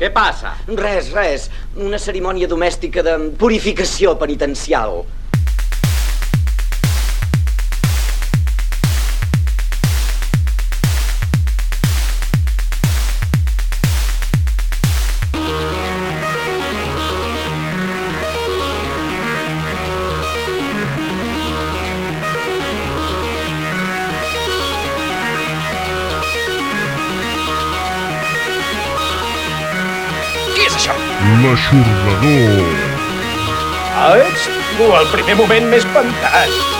Què passa? Res, res. Una cerimònia domèstica de purificació penitencial. L'aixordador. Ah, ets tu, el primer moment més fantàstic.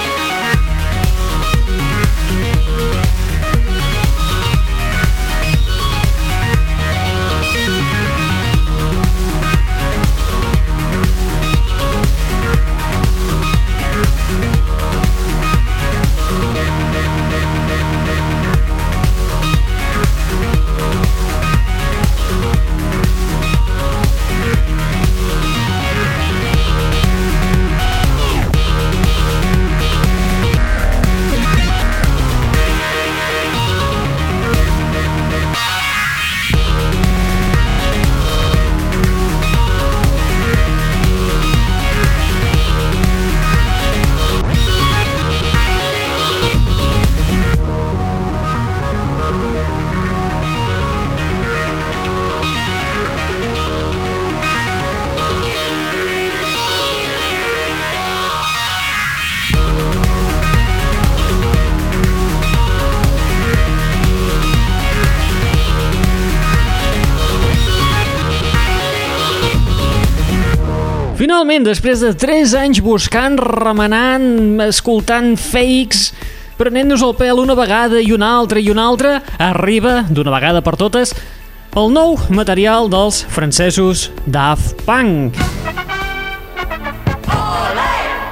Finalment, després de 3 anys buscant, remenant, escoltant fakes, prenent-nos el pèl una vegada i una altra i una altra, arriba, d'una vegada per totes, el nou material dels francesos Daft Punk.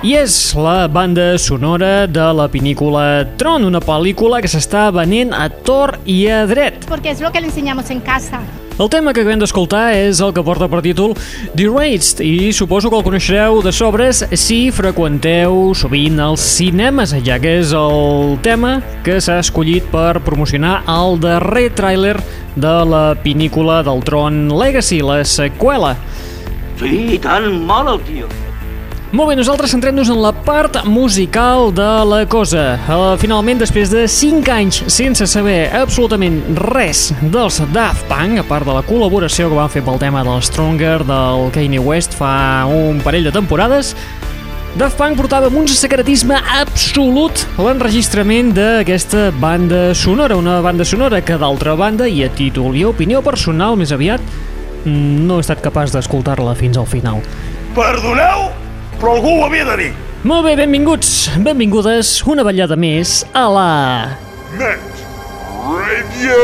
I és la banda sonora de la pinícula Tron, una pel·lícula que s'està venent a tor i a dret. Porque es lo que le enseñamos en casa. El tema que acabem d'escoltar és el que porta per títol Deraged i suposo que el coneixereu de sobres si freqüenteu sovint els cinemes, ja que és el tema que s'ha escollit per promocionar el darrer tràiler de la pinícula del Tron Legacy, la seqüela. Sí, i tant, mal el tio. Molt bé, nosaltres centrem-nos en la part musical de la cosa. Uh, finalment, després de 5 anys sense saber absolutament res dels Daft Punk, a part de la col·laboració que van fer pel tema del Stronger del Kanye West fa un parell de temporades, Daft Punk portava amb un secretisme absolut l'enregistrament d'aquesta banda sonora, una banda sonora que d'altra banda, i a títol i a opinió personal més aviat, no he estat capaç d'escoltar-la fins al final. Perdoneu, però algú ho havia de dir. Molt bé, benvinguts, benvingudes, una ballada més a la... Net Radio.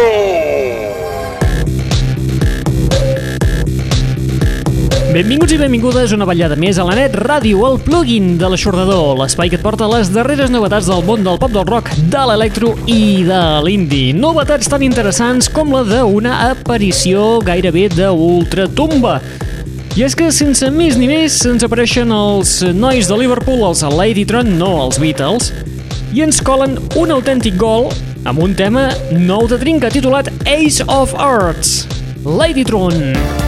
Benvinguts i benvingudes una ballada més a la net ràdio, el plugin de l'aixordador, l'espai que et porta les darreres novetats del món del pop del rock, de l'electro i de l'indie. Novetats tan interessants com la d'una aparició gairebé d'ultratumba. I és que sense més ni més ens apareixen els nois de Liverpool, els Ladytron, no els Beatles, i ens colen un autèntic gol amb un tema nou de trinca titulat Ace of Hearts. Ladytron. Ace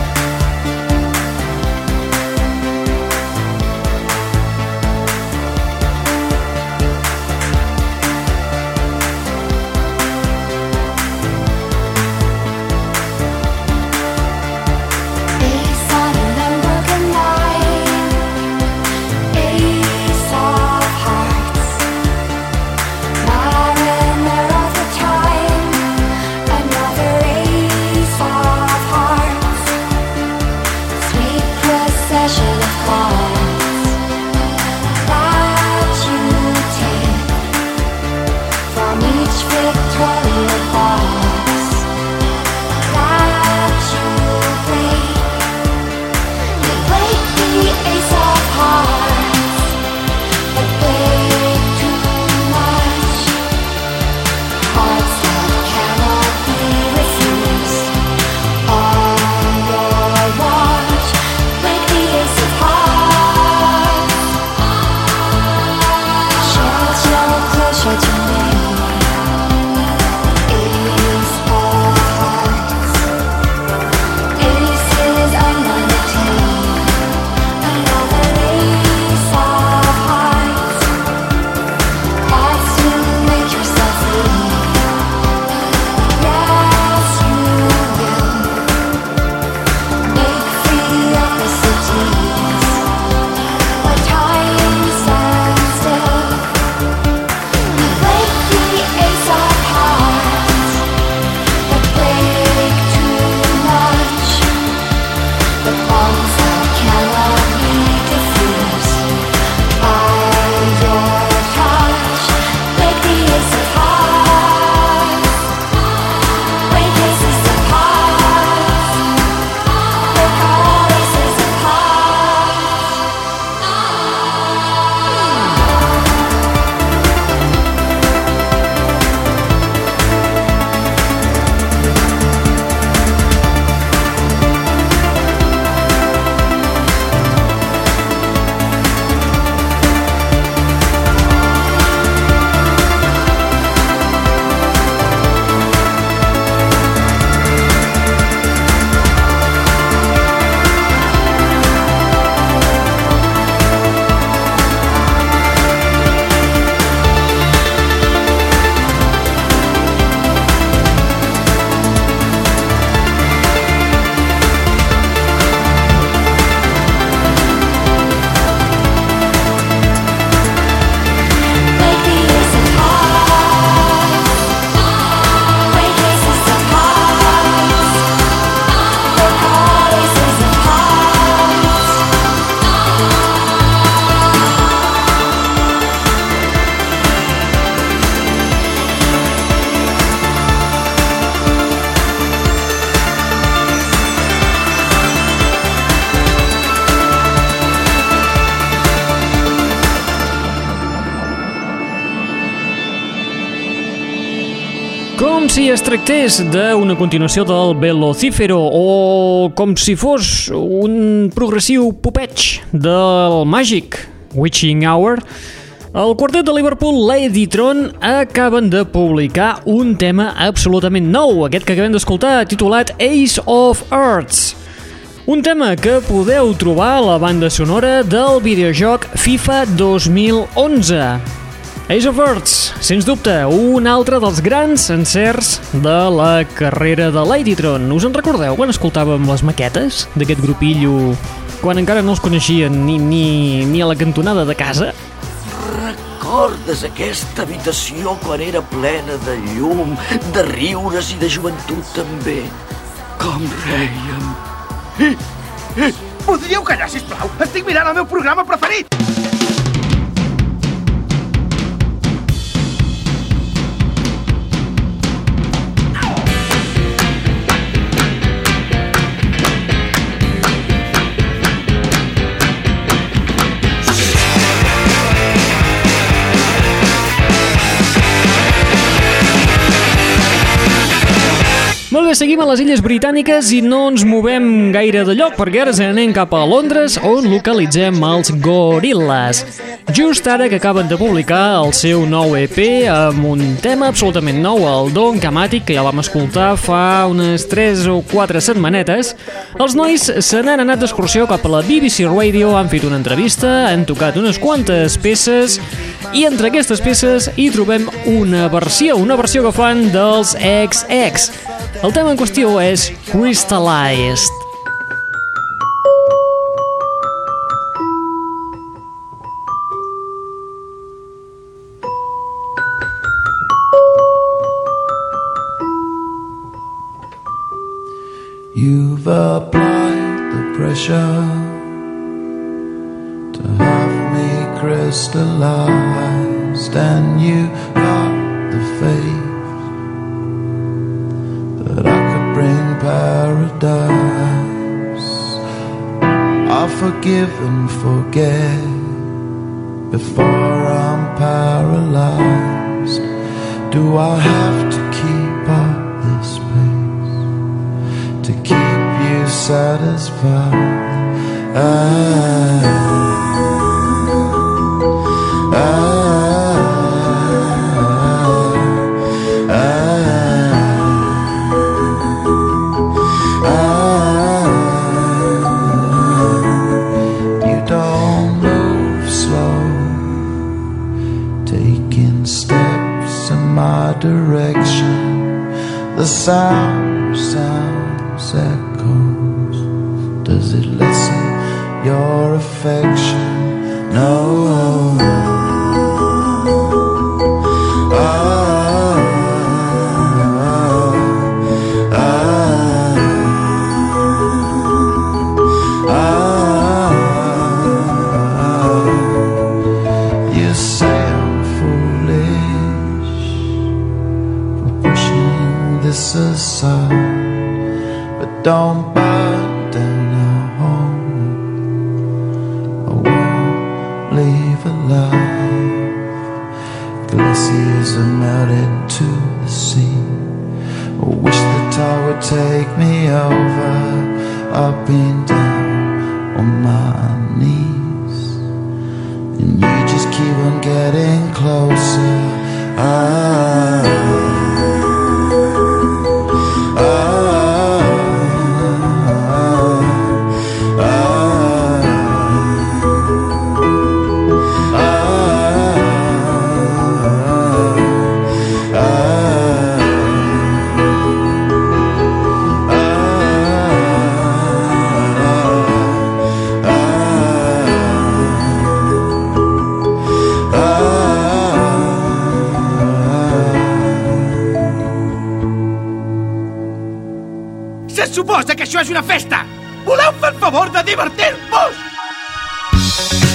si es tractés d'una continuació del Velocífero o com si fos un progressiu popeig del Magic Witching Hour, el quartet de Liverpool, Lady Tron, acaben de publicar un tema absolutament nou, aquest que acabem d'escoltar, titulat Ace of Earths. Un tema que podeu trobar a la banda sonora del videojoc FIFA 2011. Ace of Earths, sens dubte, un altre dels grans encerts de la carrera de Ladytron. Us en recordeu quan escoltàvem les maquetes d'aquest grupillo quan encara no els coneixien ni, ni, ni a la cantonada de casa? Recordes aquesta habitació quan era plena de llum, de riures i de joventut també? Com reiem. Podríeu callar, sisplau? Estic mirant el meu programa preferit! Seguim a les Illes Britàniques i no ens movem gaire de lloc perquè ara anem cap a Londres on localitzem els Gorillaz. Just ara que acaben de publicar el seu nou EP amb un tema absolutament nou, el Don Camàtic, que ja vam escoltar fa unes 3 o 4 setmanetes, els nois se n'han anat d'excursió cap a la BBC Radio, han fet una entrevista, han tocat unes quantes peces i entre aquestes peces hi trobem una versió, una versió que fan dels XX. El tema en qüestió és Crystallized. satisfied. I, I, Taking steps in my direction, the sound. Just keep on getting closer. És una festa! Voleu fer el favor de divertir-vos!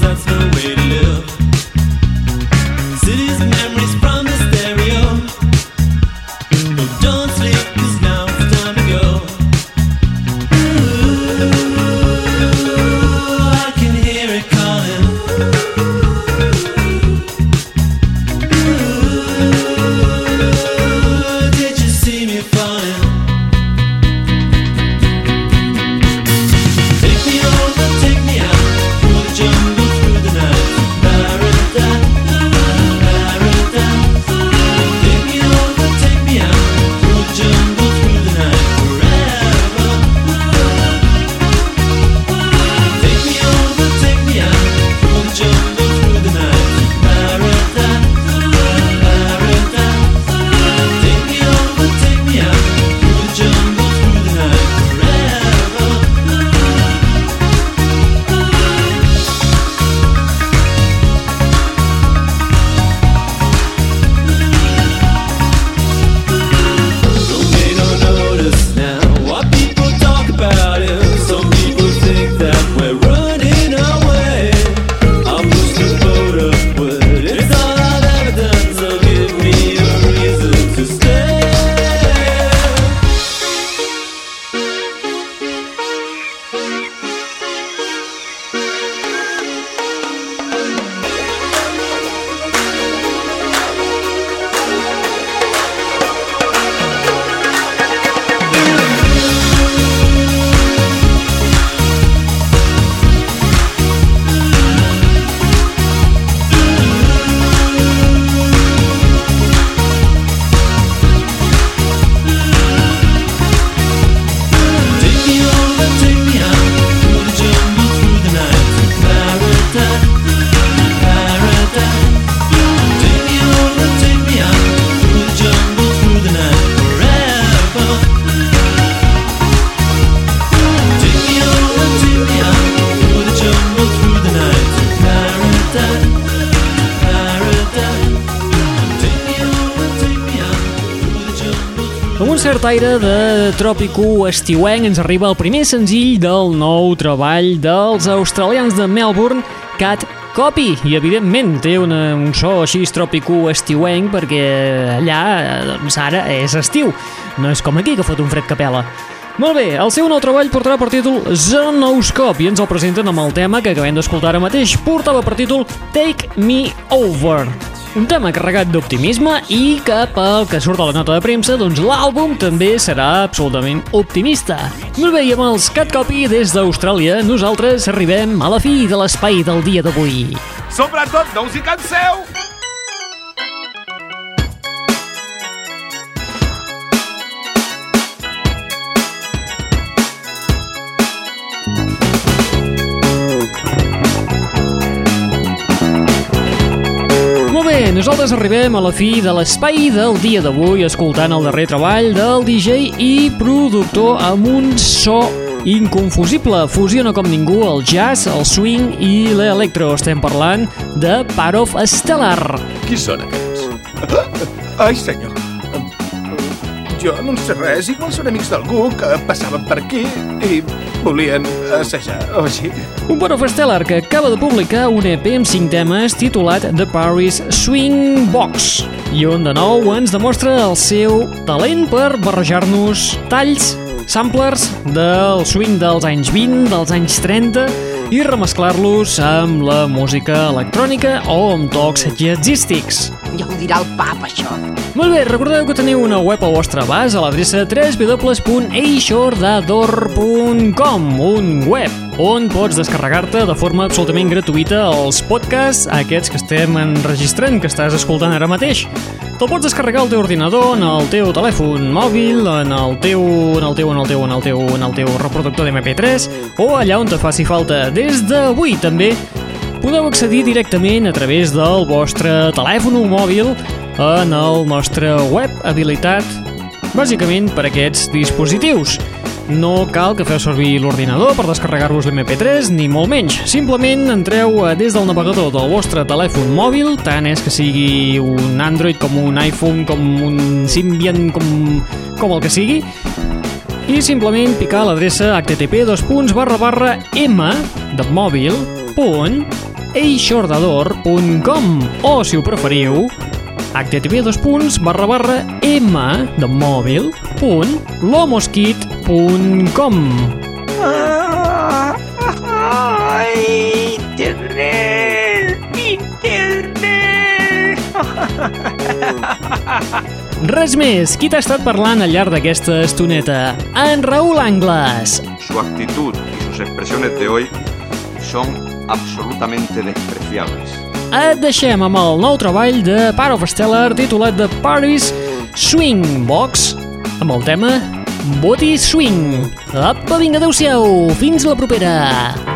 that's the way to live. Cities and memories. Amb un cert aire de tròpico estiuenc ens arriba el primer senzill del nou treball dels australians de Melbourne, Cat Copy, i evidentment té una, un so així tròpico estiuenc perquè allà, doncs ara és estiu, no és com aquí que fot un fred capela. Molt bé, el seu nou treball portarà per títol Zonoscope i ens el presenten amb el tema que acabem d'escoltar ara mateix. Portava per títol Take Me Over. Un tema carregat d'optimisme i que pel que surt a la nota de premsa, doncs l'àlbum també serà absolutament optimista. Molt bé, i amb els Cat Copy des d'Austràlia, nosaltres arribem a la fi de l'espai del dia d'avui. Sobretot, no us hi canseu! Nosaltres arribem a la fi de l'espai del dia d'avui escoltant el darrer treball del DJ i productor amb un so inconfusible. Fusiona com ningú el jazz, el swing i l'electro. Estem parlant de Part of Stellar. Qui són aquests? Ai, senyor. Jo no en sé res, igual són amics d'algú que passaven per aquí i volien assajar o així. Un of Stellar que acaba de publicar un EP amb 5 temes titulat The Paris Swing Box i on de nou ens demostra el seu talent per barrejar-nos talls, samplers del swing dels anys 20, dels anys 30 i remesclar-los amb la música electrònica o amb tocs jazzístics. Ja ho dirà el pap, això. Molt bé, recordeu que teniu una web al vostre abast a l'adreça www.eixordador.com un web on pots descarregar-te de forma absolutament gratuïta els podcasts, aquests que estem enregistrant, que estàs escoltant ara mateix. Te'l pots descarregar al teu ordinador, en el teu telèfon mòbil, en el teu, en el teu, en el teu, en el teu, en el teu reproductor d'MP3 o allà on te faci falta. Des d'avui també podeu accedir directament a través del vostre telèfon mòbil en el nostre web habilitat bàsicament per aquests dispositius. No cal que feu servir l'ordinador per descarregar-vos l'MP3, ni molt menys. Simplement entreu des del navegador del vostre telèfon mòbil, tant és que sigui un Android com un iPhone, com un Symbian, com, com el que sigui, i simplement picar l'adreça http m de mòbil punt eixordador.com o, si ho preferiu, http m de mòbil punt lomosquit.com Ai, internet! Internet! Res més, qui t'ha estat parlant al llarg d'aquesta estoneta? En Raül Angles. Su actitud y sus expresiones de hoy son absolutamente despreciables. Et deixem amb el nou treball de Part of Stellar titulat The Paris Swing Box amb el tema Body Swing. Apa, vinga, adeu-siau, fins la propera.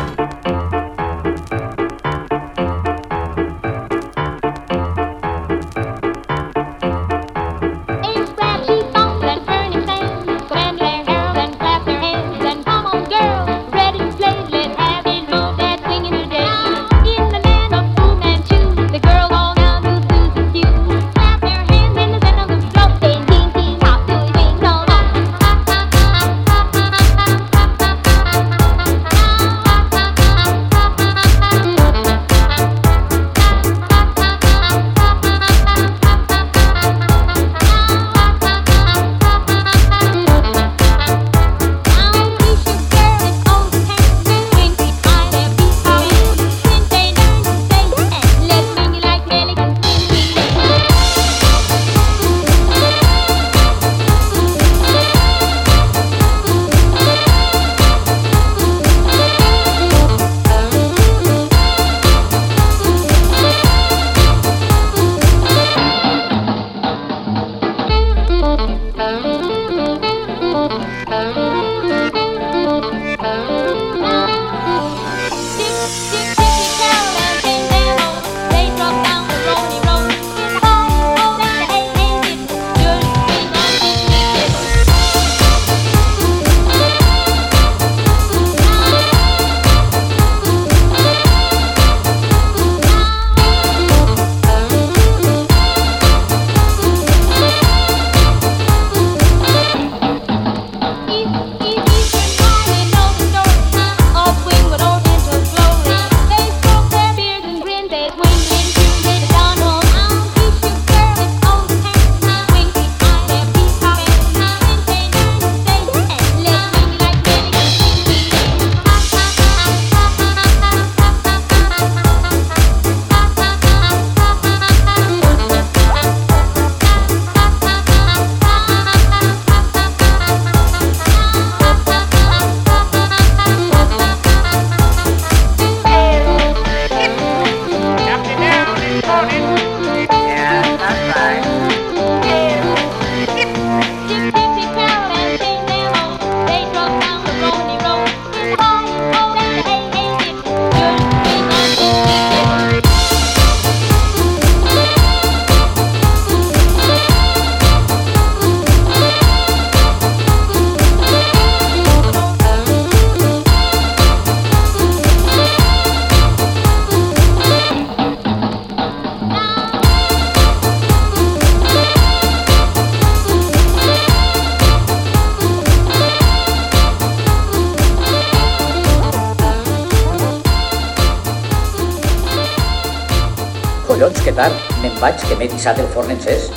Dissat el forn encès.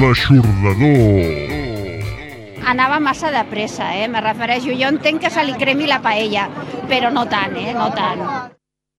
L'aixordador. Anava massa de pressa, eh? Me refereixo. Jo entenc que se li cremi la paella, però no tant, eh? No tant.